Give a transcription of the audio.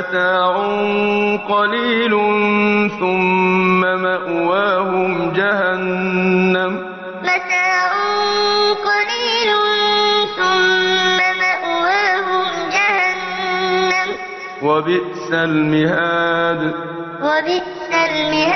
متاع قليل ثم مأواهم جهنم متاع قليل ثم مأواهم جهنم وبئس المهاد وبئس المهاد